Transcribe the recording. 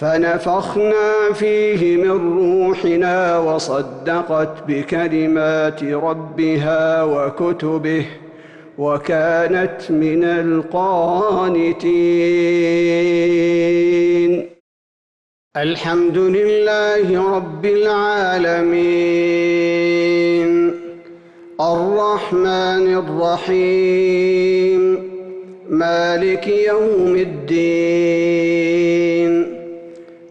فنفخنا فيه من روحنا وصدقت بكلمات ربها وكتبه وكانت من القانتين. الحمد لله رب العالمين. الرحمن الرحيم. مالك يوم الدين.